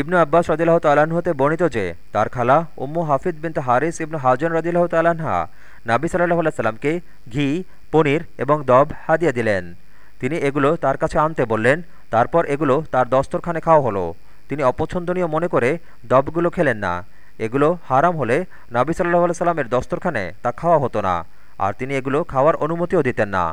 ইবনু আব্বাস রদিল্লাহ হতে বর্ণিত যে, তার খালা উম্মু হাফিদ বিন হারিস ইবনু হাজন রদিল্লাহ তালাহা নাবি সাল্লাহ সাল্লামকে ঘি, পনির এবং দব হাদিয়া দিলেন। তিনি এগুলো তার কাছে আনতে বললেন, তারপর এগুলো তার দস্তরখানে খাওয়া হলো। তিনি অপছন্দনীয় মনে করে দবগুলো খেলেন না। এগুলো হারাম হলে নাবি সাল্লাহ সাল্লামের দস্তরখানে তা খাওয়া হতো না, আর তিনি এগুলো খাওয়ার অনুমতিও দিতেন না।